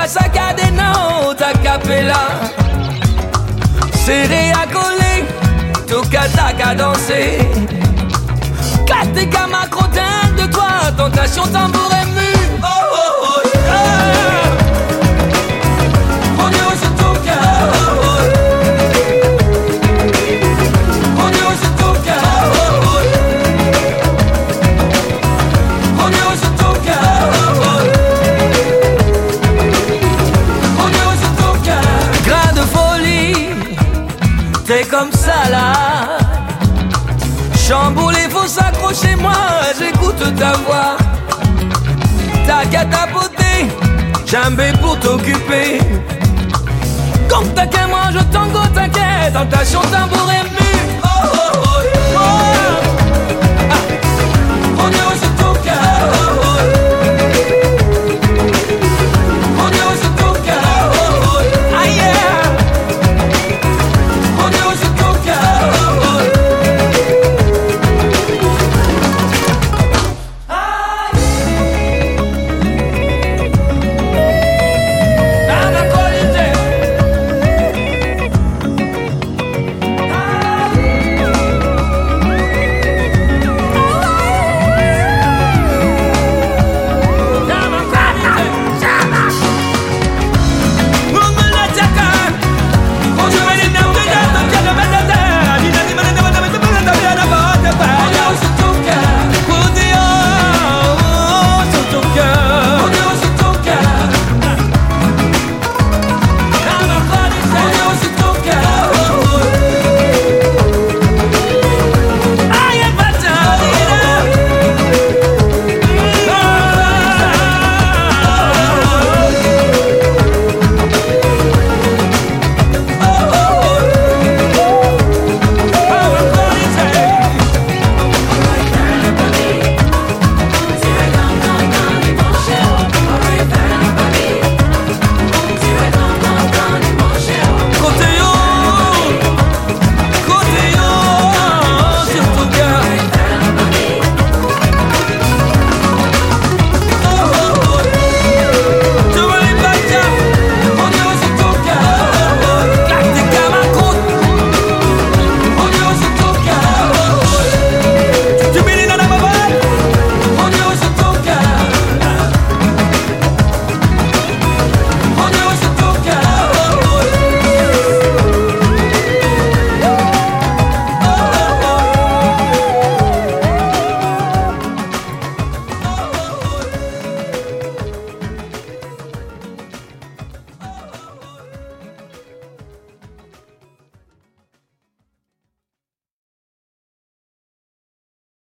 Pas saccadé, non, ta capella. Serré à coller, tout cas qu'à danser. Quatre gamins de toi, tentation tambour comme ça là. Chamboulé, faut s'accrocher, moi, j'écoute ta voix. T'as qu'à tapoter, jamais pour t'occuper. Comme qu'à moi, je tango, t'inquiète, tentation tambour et